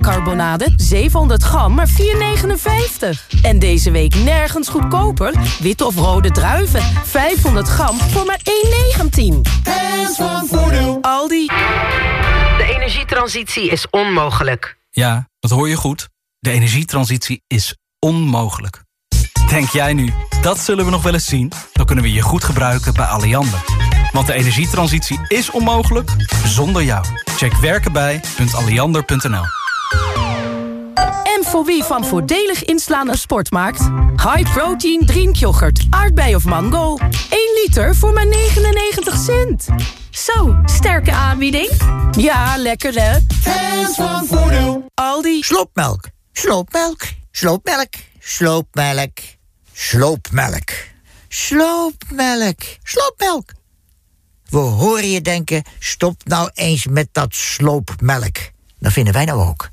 Carbonade 700 gram, maar 4,59. En deze week nergens goedkoper. Witte of rode druiven, 500 gram voor maar 1,19. Hands van Voordeel. Aldi. De energietransitie is onmogelijk. Ja, dat hoor je goed. De energietransitie is onmogelijk. Denk jij nu, dat zullen we nog wel eens zien? Dan kunnen we je goed gebruiken bij Alliander. Want de energietransitie is onmogelijk zonder jou. Check werkenbij.alliander.nl En voor wie van voordelig inslaan een sport maakt? High protein drinkyoghurt, aardbei of mango. 1 liter voor maar 99 cent. Zo, sterke aanbieding. Ja, lekker hè? Hands van Voordeel. Aldi. Sloopmelk, sloopmelk, sloopmelk, sloopmelk, sloopmelk, sloopmelk, sloopmelk. We horen je denken, stop nou eens met dat sloopmelk. Dat vinden wij nou ook.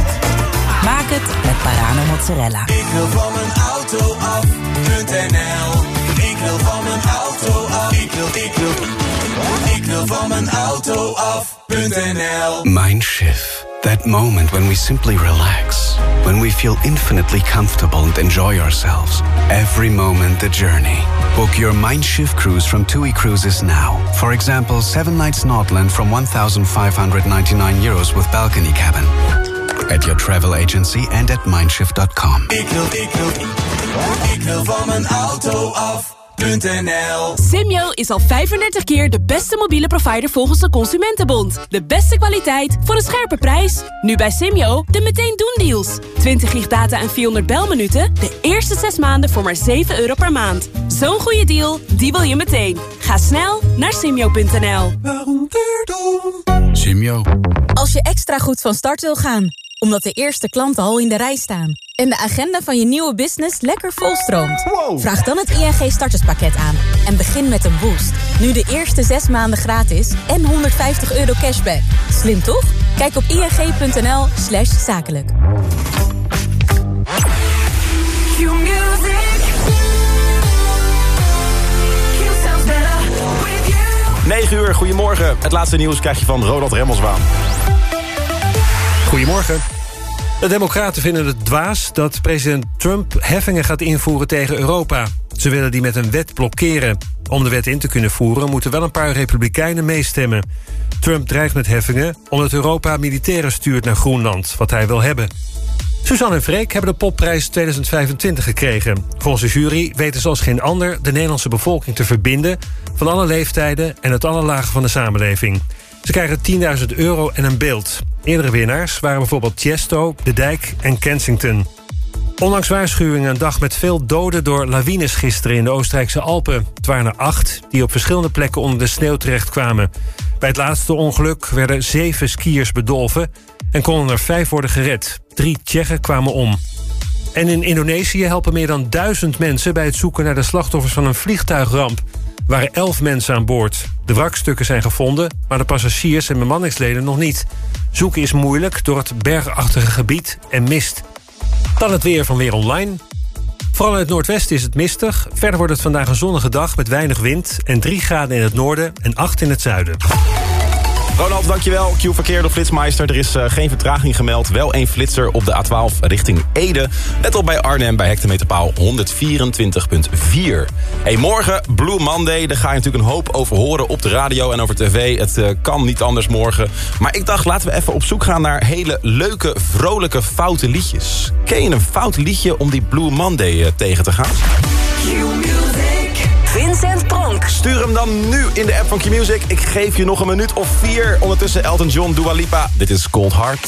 Maak het met Parano mozzarella. Ik wil van mijn auto af.nl Ik wil van mijn auto af. Ik wil, ik wil, ik wil van mijn auto af.nl Mindshift. That moment when we simply relax, when we feel infinitely comfortable and enjoy ourselves. Every moment the journey. Book your Mindshift cruise from TUI Cruises now. For example, seven nights Nordland from 1,599 euros with balcony cabin. At your travel agency and at mindshift.com. Ik wil, ik wil, ik wil mijn auto af.nl Simyo is al 35 keer de beste mobiele provider volgens de Consumentenbond. De beste kwaliteit voor een scherpe prijs. Nu bij Simyo de meteen doen deals. 20 gig data en 400 belminuten. De eerste 6 maanden voor maar 7 euro per maand. Zo'n goede deal, die wil je meteen. Ga snel naar simyo.nl. Simyo. Als je extra goed van start wil gaan, omdat de eerste klanten al in de rij staan... en de agenda van je nieuwe business lekker volstroomt... vraag dan het ING starterspakket aan en begin met een boost. Nu de eerste zes maanden gratis en 150 euro cashback. Slim toch? Kijk op ing.nl slash zakelijk. 9 uur, goedemorgen. Het laatste nieuws krijg je van Ronald Remmelswaan. Goedemorgen. De democraten vinden het dwaas dat president Trump heffingen gaat invoeren tegen Europa. Ze willen die met een wet blokkeren. Om de wet in te kunnen voeren moeten wel een paar republikeinen meestemmen. Trump dreigt met heffingen omdat Europa militairen stuurt naar Groenland, wat hij wil hebben. Suzanne en Freek hebben de popprijs 2025 gekregen. Volgens de jury weten ze als geen ander de Nederlandse bevolking te verbinden... van alle leeftijden en het alle lagen van de samenleving. Ze krijgen 10.000 euro en een beeld. Eerdere winnaars waren bijvoorbeeld Tiesto, De Dijk en Kensington. Ondanks waarschuwingen een dag met veel doden door lawines gisteren in de Oostenrijkse Alpen. Het waren er acht die op verschillende plekken onder de sneeuw terechtkwamen. Bij het laatste ongeluk werden zeven skiers bedolven en konden er vijf worden gered. Drie Tsjechen kwamen om. En in Indonesië helpen meer dan duizend mensen bij het zoeken naar de slachtoffers van een vliegtuigramp. Waren elf mensen aan boord. De wrakstukken zijn gevonden, maar de passagiers en bemanningsleden nog niet. Zoeken is moeilijk door het bergachtige gebied en mist. Dan het weer van Weer Online. Vooral in het noordwesten is het mistig. Verder wordt het vandaag een zonnige dag met weinig wind... en 3 graden in het noorden en 8 in het zuiden. Ronald, dankjewel. Q-verkeer door Flitsmeister. Er is uh, geen vertraging gemeld. Wel één flitser op de A12 richting Ede. Let op bij Arnhem bij hectometerpaal 124.4. Hey, morgen, Blue Monday. Daar ga je natuurlijk een hoop over horen op de radio en over tv. Het uh, kan niet anders morgen. Maar ik dacht, laten we even op zoek gaan naar hele leuke, vrolijke, foute liedjes. Ken je een fout liedje om die Blue Monday uh, tegen te gaan? Vincent Pronk. Stuur hem dan nu in de app van Q-Music. Ik geef je nog een minuut of vier. Ondertussen Elton John, Dua Lipa. Dit is Cold Heart.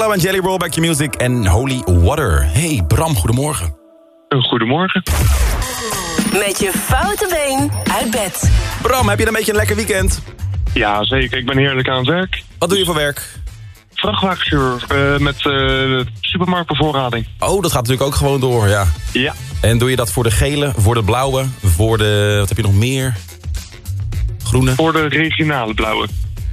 Marshmallow en Jelly Roll, Back Your Music en Holy Water. Hey Bram, goedemorgen. Goedemorgen. Met je foute been uit bed. Bram, heb je een beetje een lekker weekend? Ja, zeker. Ik ben heerlijk aan het werk. Wat doe je voor werk? Vrachtwagenchauffeur eh, met uh, supermarktbevoorrading. Oh, dat gaat natuurlijk ook gewoon door, ja. Ja. En doe je dat voor de gele, voor de blauwe, voor de... Wat heb je nog meer? Groene? Voor de regionale blauwe.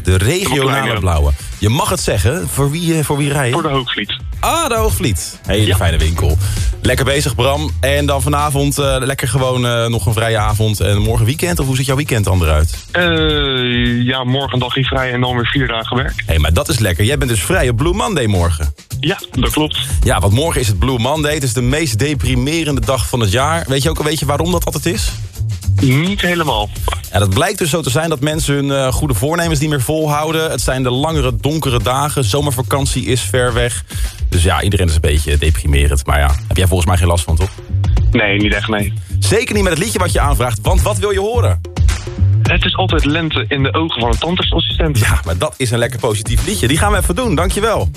De regionale blauwe. Je mag het zeggen. Voor wie, eh, voor wie rij je? Voor de Hoogvliet. Ah, de Hoogvliet. Hele fijne winkel. Lekker bezig, Bram. En dan vanavond eh, lekker gewoon eh, nog een vrije avond. En morgen weekend? Of hoe ziet jouw weekend dan eruit? Ja, morgen dagje vrij en dan weer vier dagen werk. Hé, hey, maar dat is lekker. Jij bent dus vrij op Blue Monday morgen. Ja, dat klopt. Ja, want morgen is het Blue Monday. Het is de meest deprimerende dag van het jaar. Weet je ook een beetje waarom dat altijd is? Niet helemaal. Ja, dat blijkt dus zo te zijn dat mensen hun uh, goede voornemens niet meer volhouden. Het zijn de langere, donkere dagen. Zomervakantie is ver weg. Dus ja, iedereen is een beetje deprimerend. Maar ja, heb jij volgens mij geen last van, toch? Nee, niet echt, nee. Zeker niet met het liedje wat je aanvraagt, want wat wil je horen? Het is altijd lente in de ogen van een tandartsassistent. Ja, maar dat is een lekker positief liedje. Die gaan we even doen, dankjewel.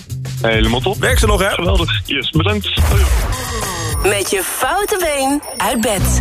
Helemaal top. Werk ze nog, hè? Geweldig. Yes, bedankt. Met je foute been uit bed.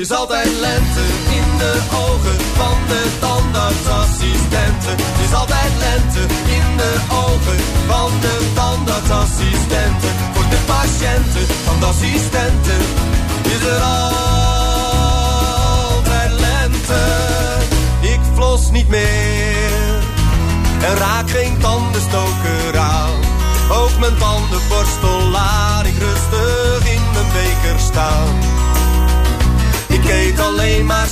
is altijd lente in de ogen van de tandartsassistenten. Het is altijd lente in de ogen van de tandartsassistenten. Voor de patiënten van de assistenten is er altijd lente. Ik flos niet meer en raak geen tandenstoker aan. Ook mijn tandenborstel laat ik rustig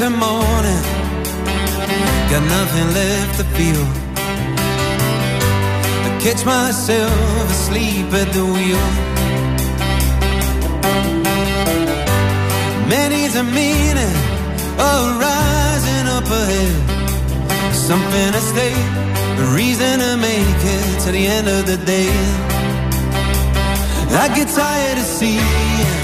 Are morning, got nothing left to feel. I catch myself asleep at the wheel. Many's a meaning of rising up ahead. Something to stay, a reason to make it to the end of the day. I get tired of seeing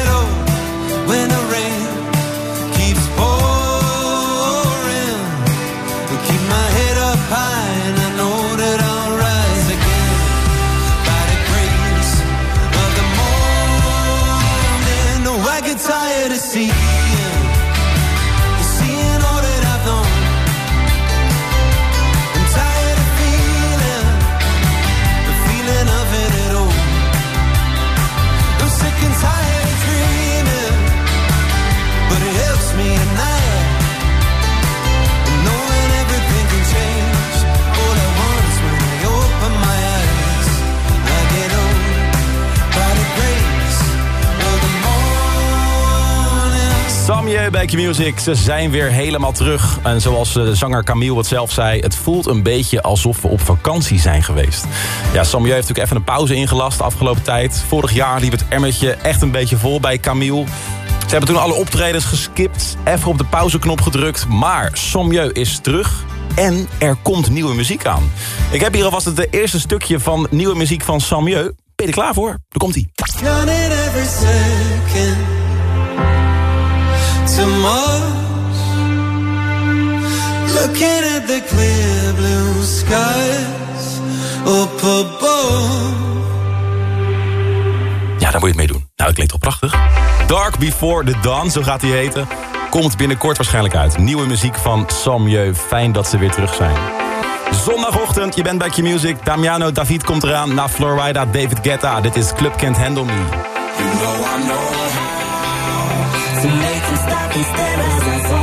Q Music, ze zijn weer helemaal terug. En zoals eh, de zanger Camille het zelf zei... het voelt een beetje alsof we op vakantie zijn geweest. Ja, Samuel heeft natuurlijk even een pauze ingelast de afgelopen tijd. Vorig jaar liep het emmertje echt een beetje vol bij Camille... Ze hebben toen alle optredens geskipt, even op de pauzeknop gedrukt. Maar Somjeu is terug en er komt nieuwe muziek aan. Ik heb hier alvast het eerste stukje van nieuwe muziek van Somjeu. Ben je er klaar voor? Daar komt-ie to Looking at the clear blue skies up above. Ja, daar moet je het mee doen. Nou, het klinkt toch prachtig? Dark Before the Dawn, zo gaat hij heten. Komt binnenkort waarschijnlijk uit. Nieuwe muziek van Samjeu. Fijn dat ze weer terug zijn. Zondagochtend, je bent bij Q-Music. Damiano David komt eraan. Na Florida, David Guetta. Dit is Club Can't Handle Me. You know So make them stop and stare as I fall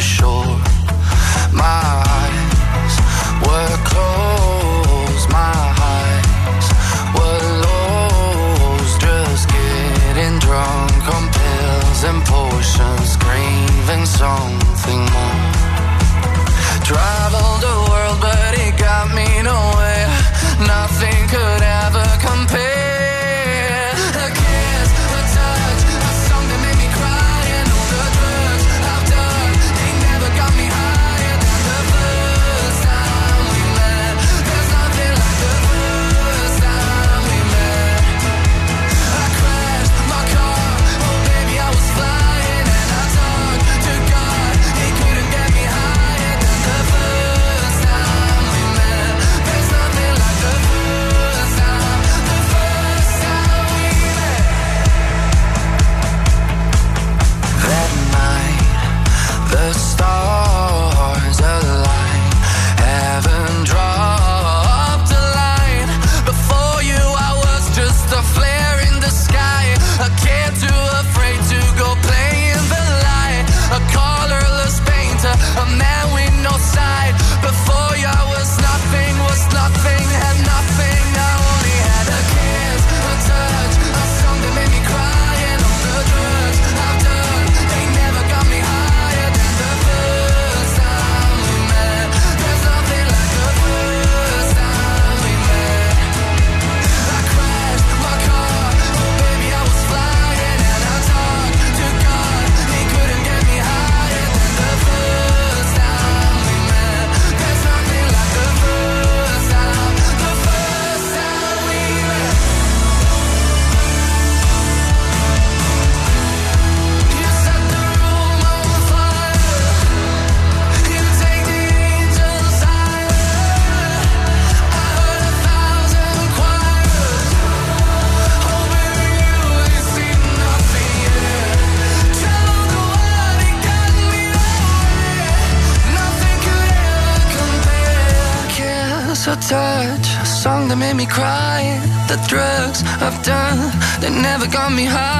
for sure. My eyes were closed, my eyes were lows, just getting drunk on pills and potions, craving something more. Traveled cry. The drugs I've done, they never got me higher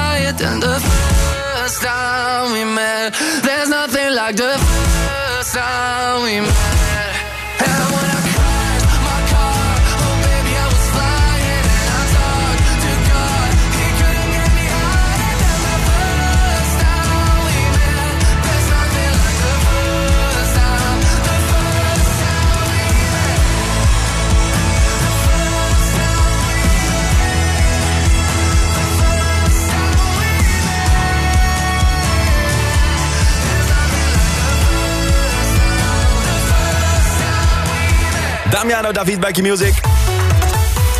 David bij Q-Music.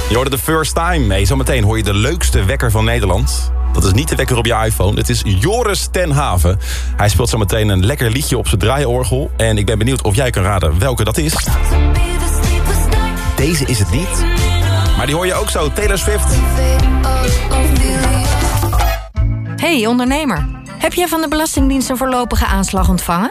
Je hoorde de first time. Hey, zometeen hoor je de leukste wekker van Nederland. Dat is niet de wekker op je iPhone. Het is Joris ten Haven. Hij speelt zometeen een lekker liedje op zijn draaiorgel. En ik ben benieuwd of jij kan raden welke dat is. Deze is het niet. Maar die hoor je ook zo. Taylor Swift. Hey ondernemer, heb jij van de Belastingdienst een voorlopige aanslag ontvangen?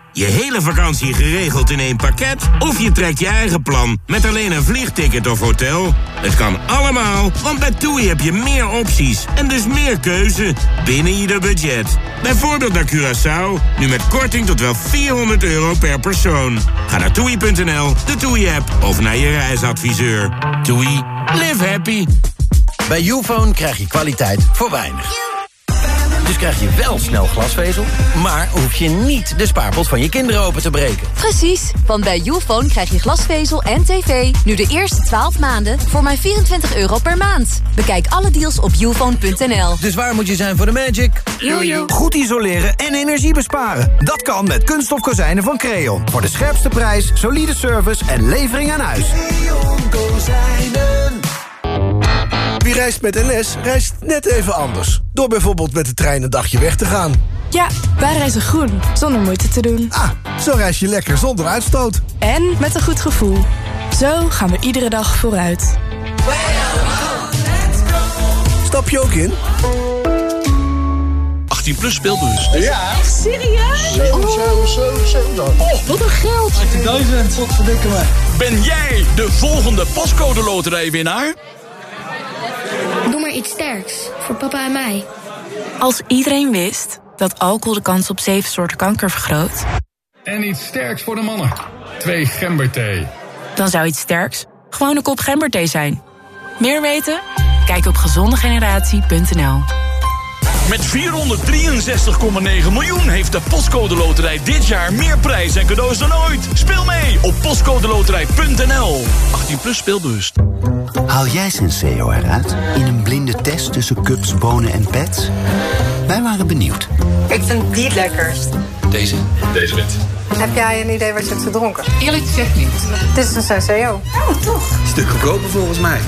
Je hele vakantie geregeld in één pakket? Of je trekt je eigen plan met alleen een vliegticket of hotel? Het kan allemaal, want bij TUI heb je meer opties en dus meer keuze binnen ieder budget. Bijvoorbeeld naar Curaçao, nu met korting tot wel 400 euro per persoon. Ga naar toei.nl, de TUI-app of naar je reisadviseur. TUI, live happy. Bij Ufone krijg je kwaliteit voor weinig. Dus krijg je wel snel glasvezel, maar hoef je niet de spaarpot van je kinderen open te breken. Precies, want bij Youfone krijg je glasvezel en tv nu de eerste 12 maanden voor maar 24 euro per maand. Bekijk alle deals op youfone.nl. Dus waar moet je zijn voor de magic? Goed isoleren en energie besparen. Dat kan met kunststof kozijnen van Creon. Voor de scherpste prijs, solide service en levering aan huis. Wie reist met NS, reist net even anders. Door bijvoorbeeld met de trein een dagje weg te gaan. Ja, wij reizen groen, zonder moeite te doen. Ah, zo reis je lekker zonder uitstoot. En met een goed gevoel. Zo gaan we iedere dag vooruit. Stap je ook in? 18 plus speelbus. Ja. Echt serieus? Zo, zo, zo, zo. Oh, wat een geld. 18.000. Wat verdikken me. Ben jij de volgende pascode loterijwinnaar? Doe maar iets sterks voor papa en mij. Als iedereen wist dat alcohol de kans op zeven soorten kanker vergroot... En iets sterks voor de mannen. Twee gemberthee. dan zou iets sterks gewoon een kop gemberthee zijn. Meer weten? Kijk op gezondegeneratie.nl. Met 463,9 miljoen heeft de Postcode Loterij dit jaar meer prijs en cadeaus dan ooit. Speel mee op postcodeloterij.nl. 18 plus speelbewust. Haal jij Senseo eruit in een blinde test tussen cups, bonen en pets? Wij waren benieuwd. Ik vind die het lekkerst. Deze? Deze wit. Heb jij een idee wat je hebt gedronken? Eerlijk gezegd niet. Dit is een Senseo. Oh, toch? Stuk goedkoper volgens mij.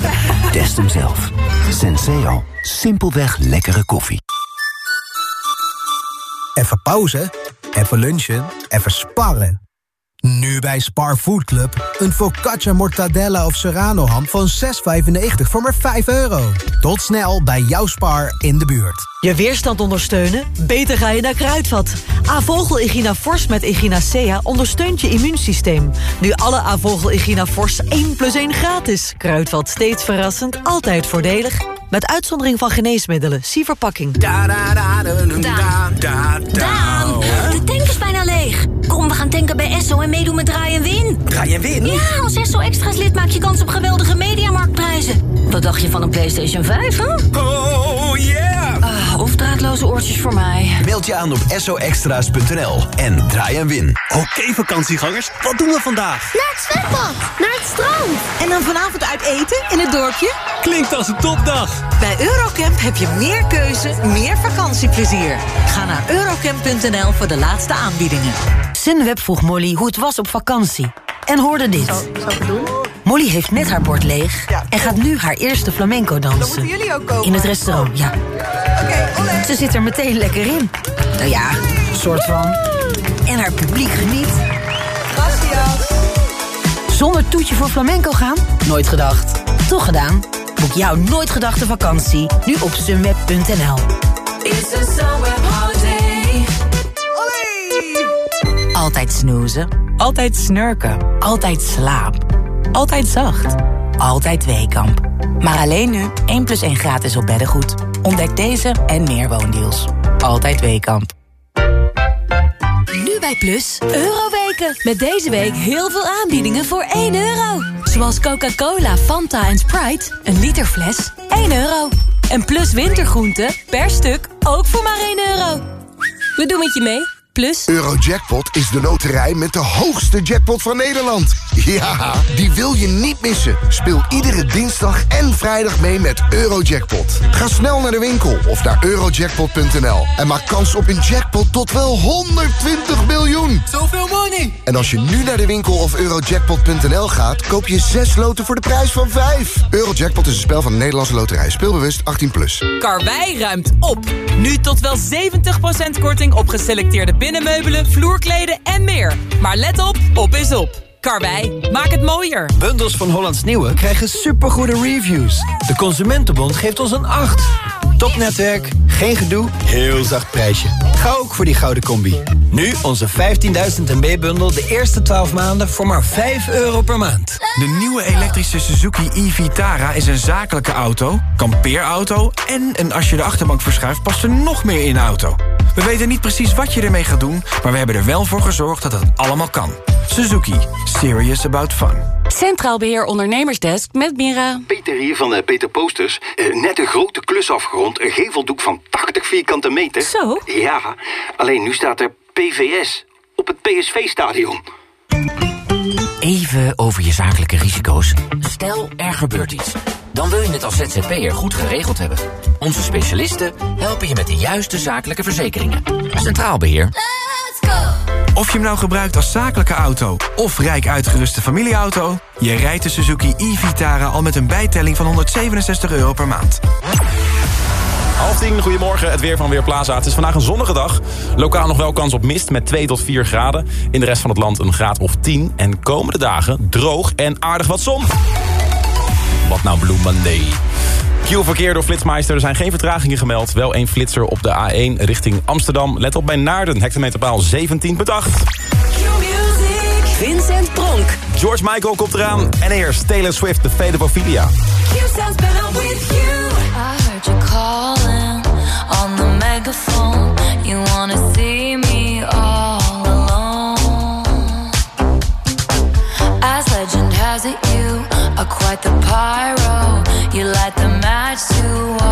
Test hem zelf. Senseo. Simpelweg lekkere koffie. Even pauze, even lunchen, even sparren. Nu bij Spar Food Club. Een focaccia mortadella of serrano ham van 6,95 voor maar 5 euro. Tot snel bij jouw Spar in de buurt. Je weerstand ondersteunen? Beter ga je naar Kruidvat. Avogel Igina Force met Echinacea ondersteunt je immuunsysteem. Nu alle Avogel Igina Force 1 plus 1 gratis. Kruidvat steeds verrassend, altijd voordelig. Met uitzondering van geneesmiddelen. Zie verpakking. Daan, de tank is bijna leeg. Kom, we gaan tanken bij Esso en meedoen met Draai en Win. Draai en Win? Ja, als Esso Extra's lid maak je kans op geweldige mediamarktprijzen. Wat dacht je van een PlayStation 5, hè? Oh, of draadloze oortjes voor mij. Meld je aan op soextra's.nl en draai en win. Oké vakantiegangers, wat doen we vandaag? Naar het zwembad, naar het strand. En dan vanavond uit eten in het dorpje? Klinkt als een topdag. Bij Eurocamp heb je meer keuze, meer vakantieplezier. Ga naar eurocamp.nl voor de laatste aanbiedingen. Sunweb vroeg Molly hoe het was op vakantie. En hoorde dit. Molly heeft net haar bord leeg en gaat nu haar eerste flamenco dansen. jullie ook komen. In het restaurant, ja. Ze zit er meteen lekker in. Nou ja, soort van. En haar publiek geniet. Zonder toetje voor flamenco gaan? Nooit gedacht. Toch gedaan? Boek jouw nooit gedachte vakantie nu op sunweb.nl. Altijd snoezen. Altijd snurken. Altijd slaap. Altijd zacht. Altijd Weekamp. Maar alleen nu 1 plus 1 gratis op beddengoed. Ontdek deze en meer woondeals. Altijd Weekamp. Nu bij Plus, Euroweken. Met deze week heel veel aanbiedingen voor 1 euro. Zoals Coca-Cola, Fanta en Sprite, een liter fles, 1 euro. En Plus wintergroenten, per stuk, ook voor maar 1 euro. We doen met je mee, Plus. Eurojackpot is de loterij met de hoogste jackpot van Nederland. Ja, die wil je niet missen. Speel iedere dinsdag en vrijdag mee met Eurojackpot. Ga snel naar de winkel of naar eurojackpot.nl en maak kans op een jackpot tot wel 120 miljoen. Zoveel money! En als je nu naar de winkel of eurojackpot.nl gaat, koop je 6 loten voor de prijs van 5. Eurojackpot is een spel van de Nederlandse loterij. Speelbewust 18+. Plus. Karwei ruimt op. Nu tot wel 70% korting op geselecteerde binnenmeubelen, vloerkleden en meer. Maar let op, op is op. Karwei, maak het mooier. Bundels van Hollands Nieuwe krijgen supergoede reviews. De Consumentenbond geeft ons een 8. Topnetwerk, geen gedoe, heel zacht prijsje. Ga ook voor die gouden combi. Nu onze 15.000 MB-bundel de eerste 12 maanden voor maar 5 euro per maand. De nieuwe elektrische Suzuki e-Vitara is een zakelijke auto, kampeerauto... en een als je de achterbank verschuift past er nog meer in de auto. We weten niet precies wat je ermee gaat doen... maar we hebben er wel voor gezorgd dat het allemaal kan. Suzuki. Serious about fun. Centraal Beheer Ondernemersdesk met Mira. Peter hier van eh, Peter Posters. Eh, net een grote klus afgerond. Een geveldoek van 80 vierkante meter. Zo? Ja, alleen nu staat er PVS op het PSV-stadion. Even over je zakelijke risico's. Stel, er gebeurt iets. Dan wil je het als ZZP'er goed geregeld hebben. Onze specialisten helpen je met de juiste zakelijke verzekeringen. Centraal Beheer. Of je hem nou gebruikt als zakelijke auto of rijk uitgeruste familieauto... je rijdt de Suzuki e-Vitara al met een bijtelling van 167 euro per maand. Half goedemorgen. Het weer van Weerplaza. Het is vandaag een zonnige dag. Lokaal nog wel kans op mist met 2 tot 4 graden. In de rest van het land een graad of 10. En komende dagen droog en aardig wat zon. Wat nou Blue Monday. Q-verkeer door Flitsmeister. Er zijn geen vertragingen gemeld. Wel één flitser op de A1 richting Amsterdam. Let op bij Naarden. Hectometerpaal 17.8. Vincent Pronk. George Michael komt eraan. En eerst Taylor Swift, de Fade of Ophelia. You sounds better with you. I heard you calling on the megaphone. You wanna see me all alone. As legend has it, you are quite the pyro. You light the match to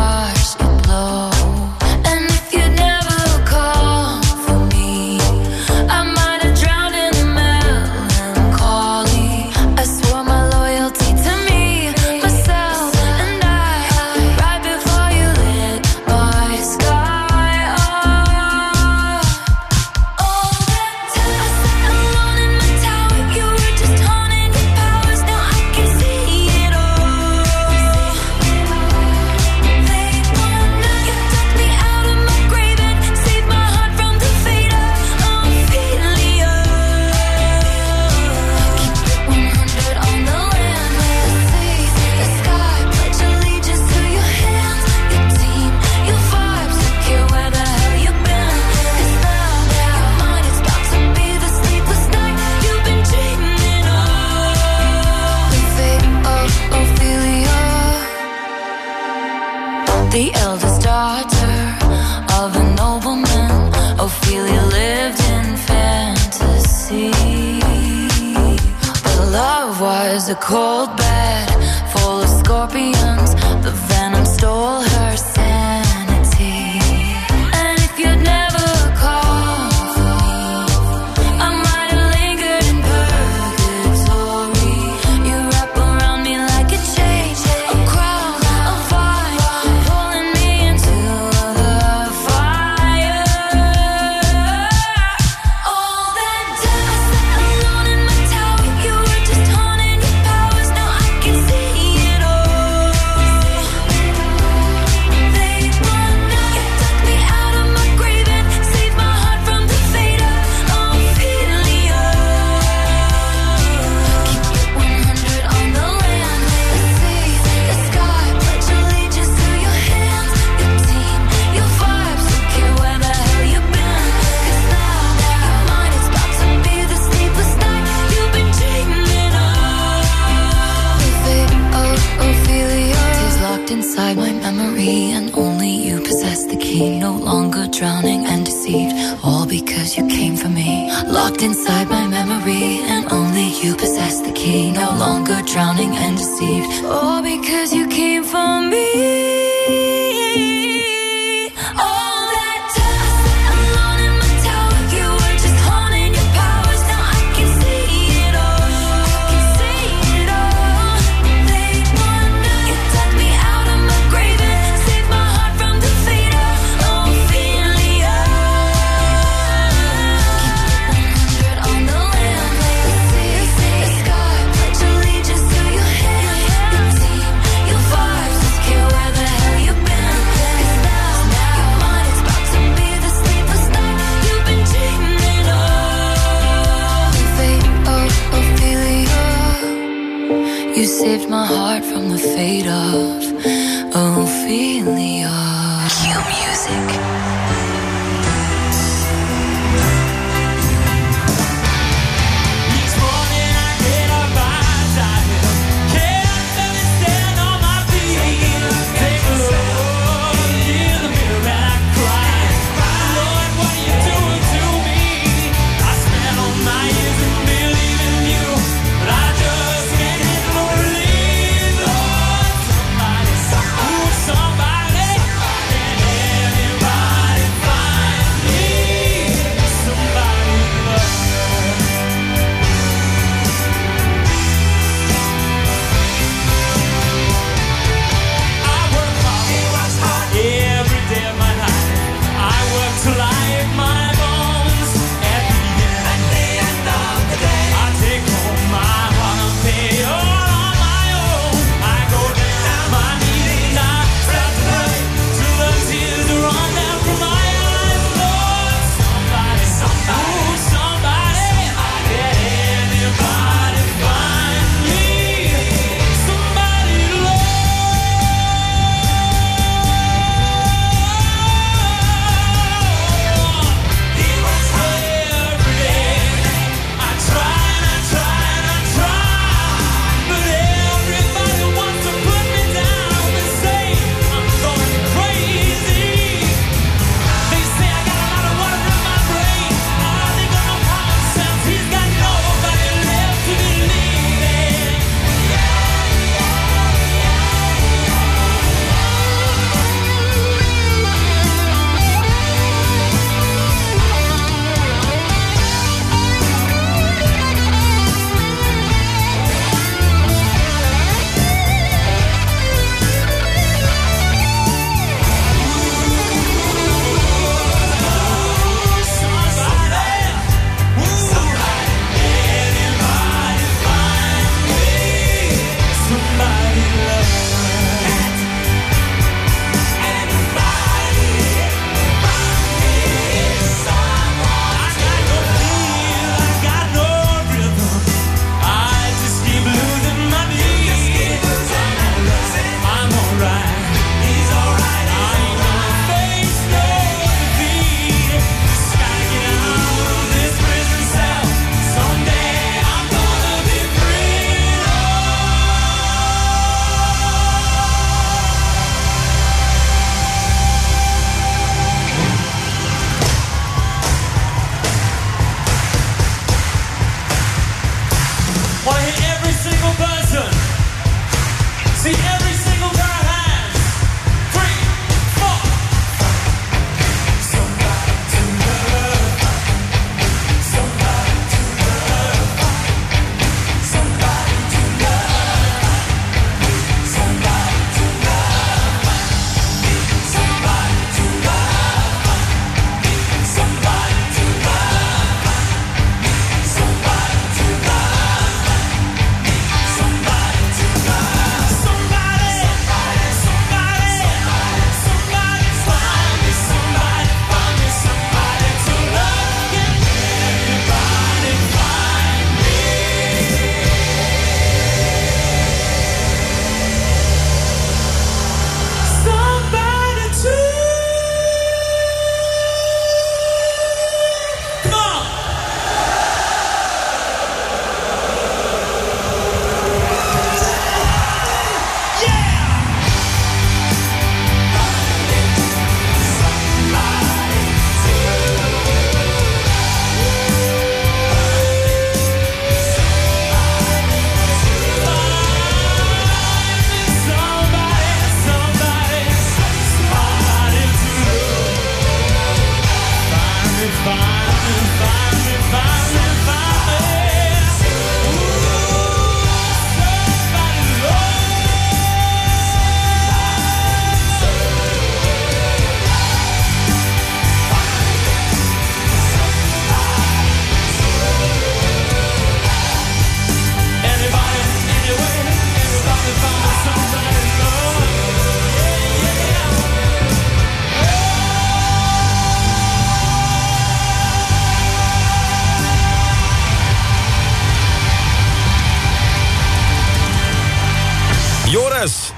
Joris.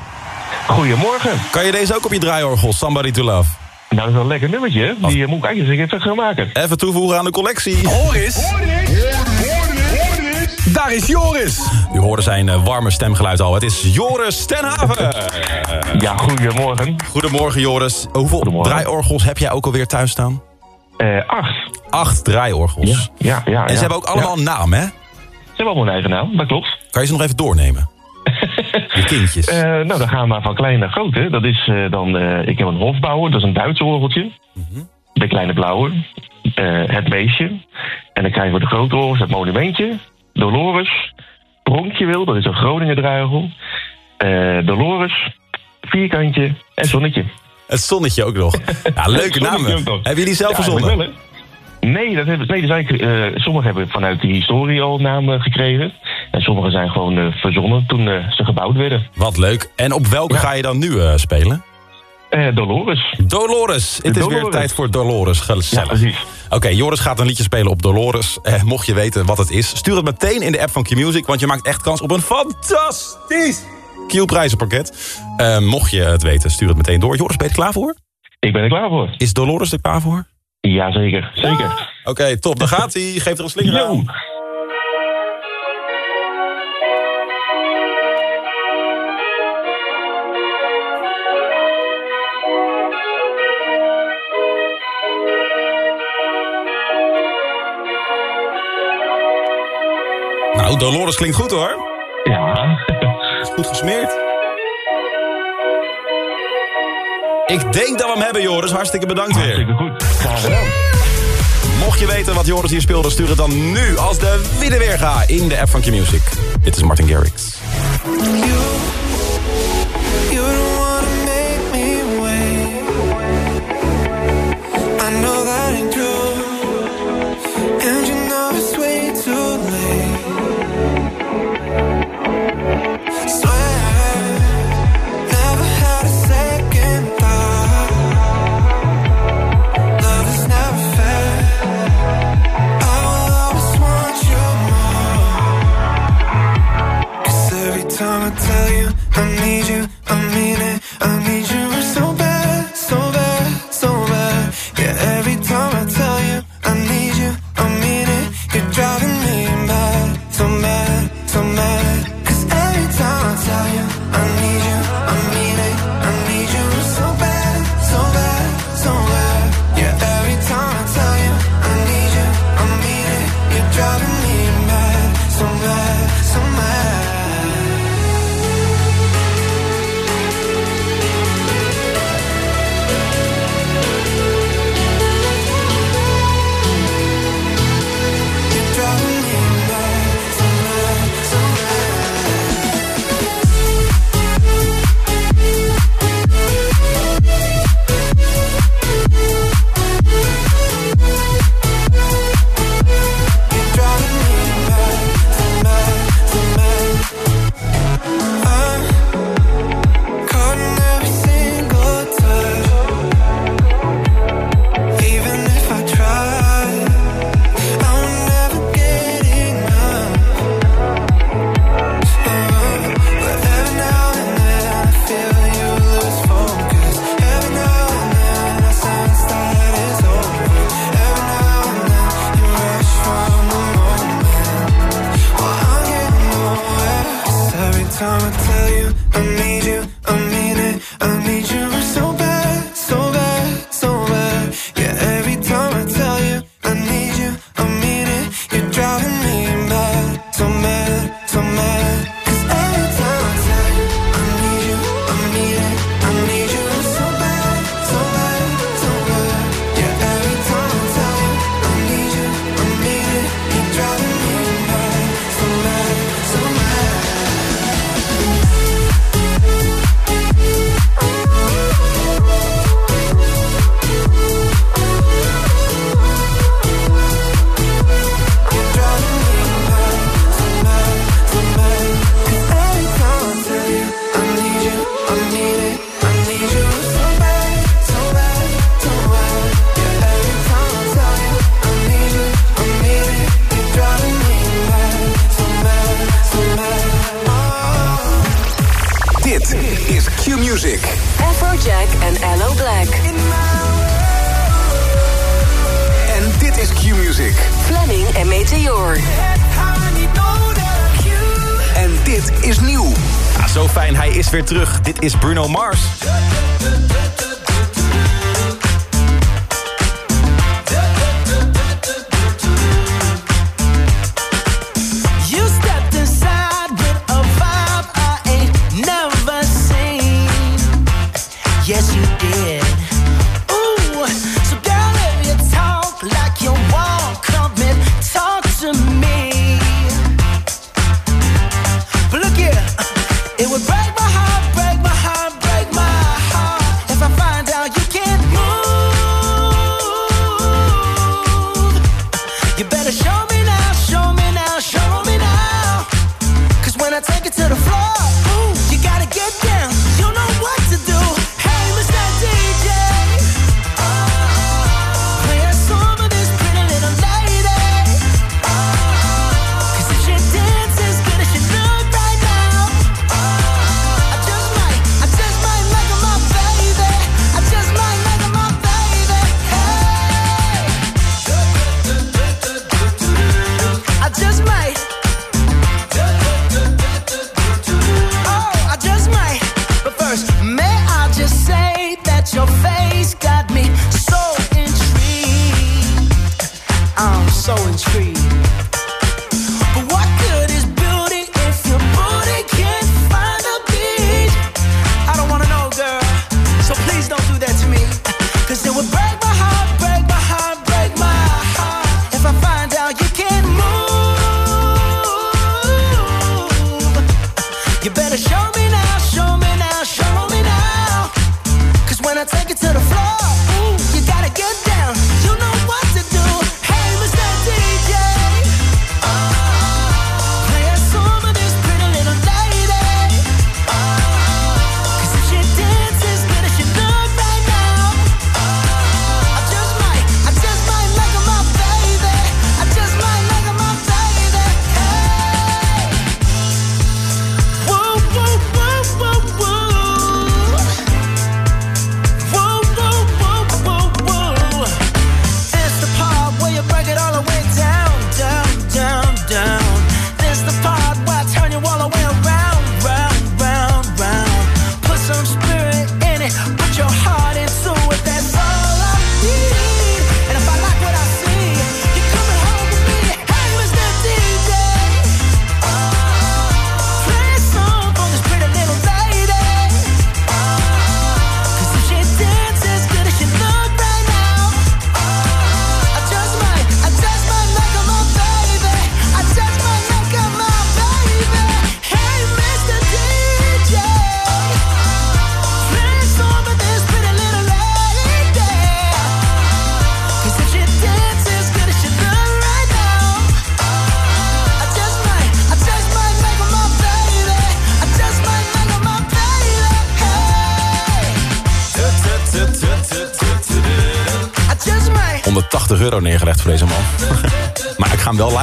Goedemorgen. Kan je deze ook op je draaiorgel, Somebody to Love? Nou, dat is wel een lekker nummertje. Die eh, moet ik eigenlijk eens even gaan maken. Even toevoegen aan de collectie. Horis. Daar is Joris. U hoorde zijn eh, warme stemgeluid al. Het is Joris Tenhaven. Ja, goedemorgen. Goedemorgen, Joris. Hoeveel draaiorgels heb jij ook alweer thuis staan? Eh, acht. Acht draaiorgels. Ja, ja, ja. En ze ja. hebben ook allemaal Ja. een naam, hè? Ze hebben allemaal een eigen naam, dat klopt. Kan je ze nog even doornemen? De kindjes. Eh, nou, dan gaan we maar van klein naar groot. Hè. Dat is eh, dan, eh, ik heb een hofbouwer, dat is een Duits orgeltje. Mhm. De kleine blauwe. Het beestje. En dan krijgen we de grote orgels, het monumentje. Dolores. Pronkje wil, dat is een Groninger druigel. Dolores. Vierkantje en zonnetje. Het zonnetje ook nog. Ja, leuke namen. Hebben jullie zelf Ja, verzonnen? Nee, dat hebben, nee eigenlijk, eh, sommigen hebben vanuit de historie al namen gekregen. En sommige zijn gewoon eh, verzonnen toen eh, ze gebouwd werden. Wat leuk. En op welke ga je dan nu eh, spelen? Eh, Dolores. Dolores. Het is weer tijd voor Dolores. Gezellig. Ja, precies. Oké, Joris gaat een liedje spelen op Dolores. Eh, mocht je weten wat het is, stuur het meteen in de app van Q-Music... want je maakt echt kans op een fantastisch Q-prijzenpakket. Eh, mocht je het weten, stuur het meteen door. Joris, ben je er klaar voor? Ik ben er klaar voor. Is Dolores er klaar voor? Ja, zeker. Zeker. Oké, top. Dan gaat hij. Geef er een slinger Yo. aan. Nou, Dolores klinkt goed hoor. Ja. Goed gesmeerd. Ik denk dat we hem hebben, Joris. Hartstikke bedankt weer. Hartstikke goed. Mocht je weten wat Joris hier speelde, stuur het dan nu als de witte weerga in de app van Q-Music. Dit is Martin Garrix.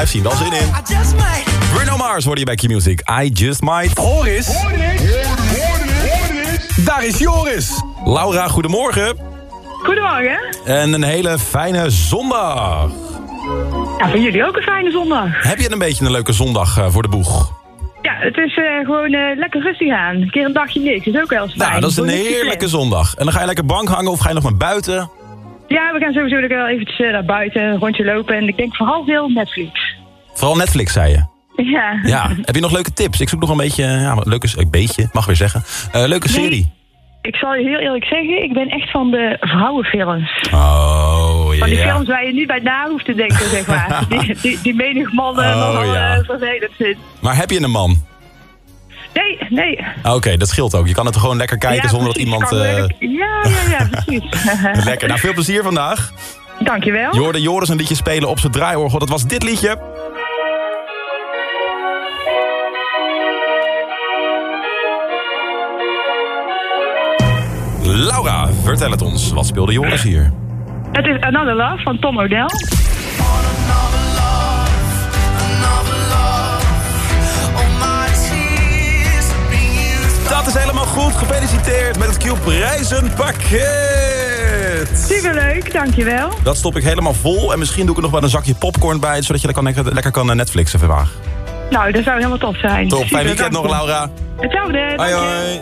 live zien. Wel zin in. Bruno Mars hoorde je bij Key Music. I Just Might. Hoor eens. Daar is Joris. Laura, goedemorgen. Goedemorgen. En een hele fijne zondag. Vinden jullie ook een fijne zondag? Heb je een beetje een leuke zondag eh, voor de boeg? Ja, het is eh, gewoon uh, lekker rustig aan. Een keer een dagje niks, is ook wel fijn. Nou, dat is een heerlijke zondag. En dan ga je lekker bank hangen of ga je nog maar buiten? Ja, we gaan sowieso wel eventjes naar buiten, een rondje lopen. En ik denk vooral veel Netflix. Vooral Netflix, zei je. Ja. Ja. Heb je nog leuke tips? Ik zoek nog een beetje, ja, leuke, een beetje, mag weer zeggen. Eh, leuke serie. Ik zal je heel eerlijk zeggen, ik ben echt van de vrouwenfilms. Oh, ja. Van die films waar je niet bij na hoeft te denken, zeg maar. die, die, menig mannen eh, oh, nogal ja. Eh, vervelend zit. Maar heb je een man? Nee, nee. Ah, oké, dat scheelt ook. Je kan het gewoon lekker kijken zonder dat iemand... Uh... Ja, ja, ja, precies. lekker. Nou, veel plezier vandaag. Dankjewel. Je hoorde Joris een liedje spelen op zijn draaiorgel. Dat was dit liedje. Laura, vertel het ons. Wat speelde jongens hier? Het is Another Love van Tom O'Dell. Dat is helemaal goed. Gefeliciteerd met het Q-prijzenpakket. Superleuk, dankjewel. Dat stop ik helemaal vol. En misschien doe ik er nog wel een zakje popcorn bij... zodat je lekker, lekker, lekker kan eh, Netflixen vandaag. Nou, dat zou helemaal tof zijn. Top, fijn weekend nog, Laura. Hetzelfde, hoi, hoi.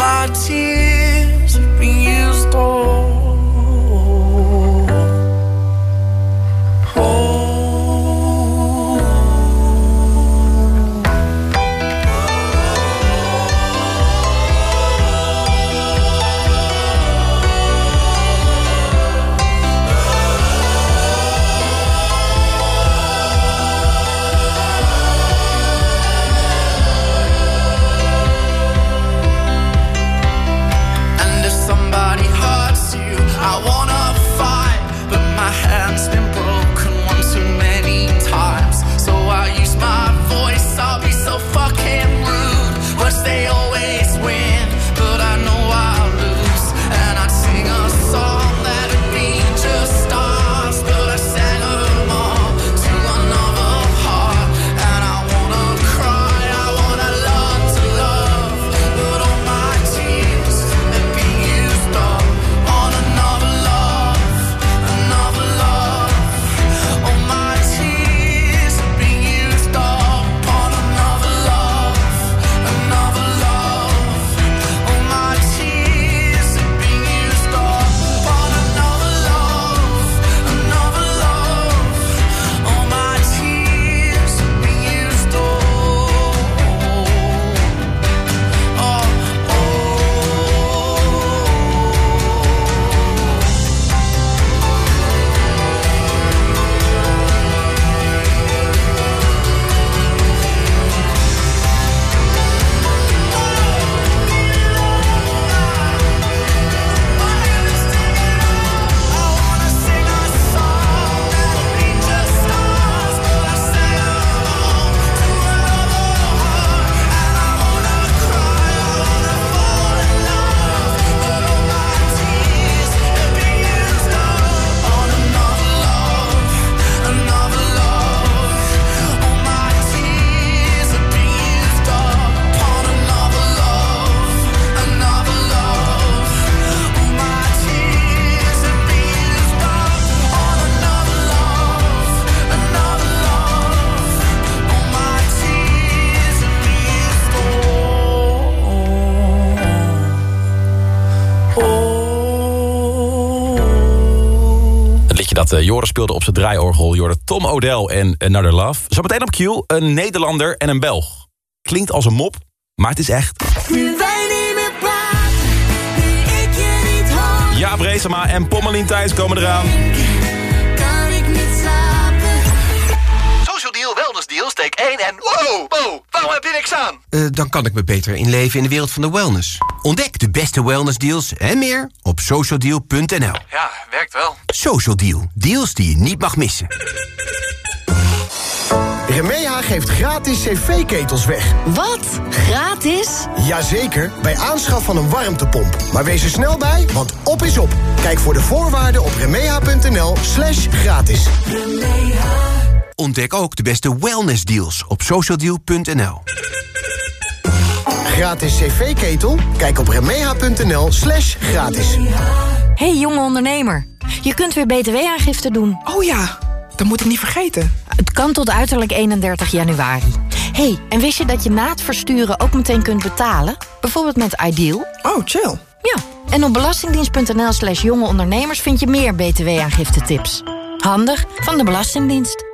my tears been used stole Dat eh, speelde op zijn draaiorgel. Jorde Tom O'Dell en Another Love. Zometeen op Q, een Nederlander en een Belg. Klinkt als een mop, maar het is echt. Ja, Brezema en Pommelien Thijs komen eraan. Wellness Deal, steek 1 en... Wow, wow, waarom heb je niks aan? Eh, dan kan ik me beter inleven in de wereld van de wellness. Ontdek de beste wellnessdeals en meer op socialdeal.nl. Ja, werkt wel. Social Deal. Deals die je niet mag missen. Remeha geeft gratis cv-ketels weg. Wat? Gratis? Jazeker, bij aanschaf van een warmtepomp. Maar wees er snel bij, want op is op. Kijk voor de voorwaarden op remeha.nl slash gratis. Ontdek ook de beste wellnessdeals op socialdeal.nl. Gratis cv-ketel? Kijk op remeha.nl slash gratis. Hey jonge ondernemer, je kunt weer btw-aangifte doen. Oh ja, dat moet ik niet vergeten. Het kan tot uiterlijk 31 januari. hey, en wist je dat je na het versturen ook meteen kunt betalen? Bijvoorbeeld met Ideal? Oh, chill. Ja, en op belastingdienst.nl slash jonge ondernemers... vind je meer btw-aangifte-tips. Handig van de Belastingdienst.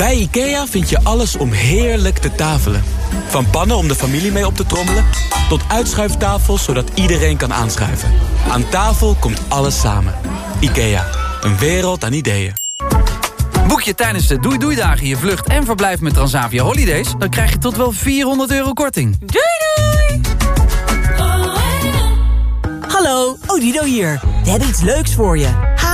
Bij IKEA vind je alles om heerlijk te tafelen. Van pannen om de familie mee op te trommelen... tot uitschuiftafels zodat iedereen kan aanschuiven. Aan tafel komt alles samen. IKEA, een wereld aan ideeën. Boek je tijdens de Doei Doei Dagen je vlucht en verblijf met Transavia Holidays... dan krijg je tot wel 400 euro korting. Doei doei! Hallo, Odido hier. We hebben iets leuks voor je.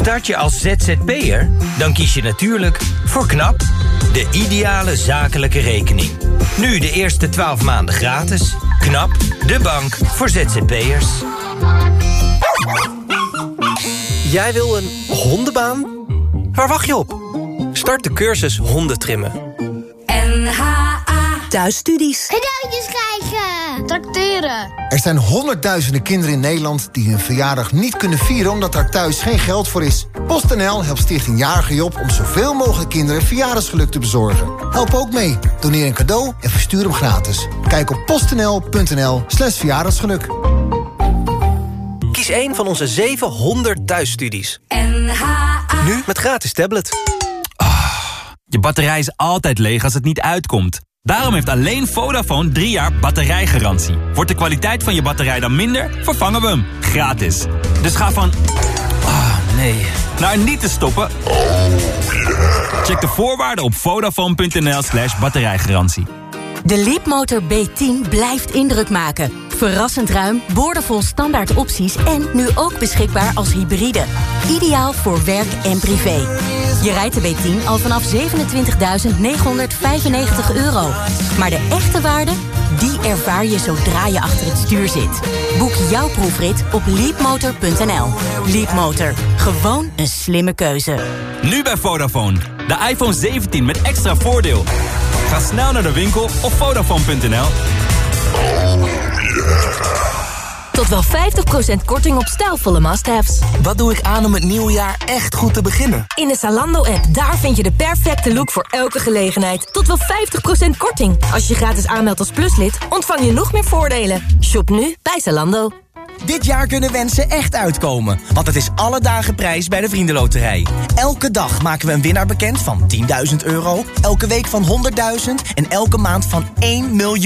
Start je als ZZP'er? Dan kies je natuurlijk voor KNAP, de ideale zakelijke rekening. Nu de eerste 12 maanden gratis. KNAP, de bank voor ZZP'ers. Jij wil een hondenbaan? Waar wacht je op? Start de cursus hondentrimmen. NHA Thuisstudies. Tracteren. Er zijn honderdduizenden kinderen in Nederland die hun verjaardag niet kunnen vieren omdat er thuis geen geld voor is. PostNL helpt Stichting Jarige Job om zoveel mogelijk kinderen verjaardagsgeluk te bezorgen. Help ook mee. Doneer een cadeau en verstuur hem gratis. Kijk op postnl.nl slash verjaardagsgeluk. Kies een van onze 700 thuisstudies. NHA Nu met gratis tablet. Je batterij is altijd leeg als het niet uitkomt. Daarom heeft alleen Vodafone 3 jaar batterijgarantie. Wordt de kwaliteit van je batterij dan minder, vervangen we hem. Gratis. Dus ga van... Ah, nee. Naar niet te stoppen. Check de voorwaarden op vodafone.nl slash batterijgarantie. De Leapmotor B10 blijft indruk maken. Verrassend ruim, boordevol standaard opties en nu ook beschikbaar als hybride. Ideaal voor werk en privé. Je rijdt de B10 al vanaf 27.995 euro. Maar de echte waarde, die ervaar je zodra je achter het stuur zit. Boek jouw proefrit op leapmotor.nl. Leapmotor, gewoon een slimme keuze. Nu bij Vodafone. De iPhone 17 met extra voordeel. Ga snel naar de winkel of Vodafone.nl. Tot wel 50% korting op stijlvolle must-haves. Wat doe ik aan om het nieuwe jaar echt goed te beginnen? In de Zalando-app, daar vind je de perfecte look voor elke gelegenheid. Tot wel 50% korting. Als je gratis aanmeldt als pluslid, ontvang je nog meer voordelen. Shop nu bij Zalando. Dit jaar kunnen wensen echt uitkomen, want het is alle dagen prijs bij de Vriendenloterij. Elke dag maken we een winnaar bekend van 10.000 euro, elke week van 100.000 en elke maand van 1 miljoen.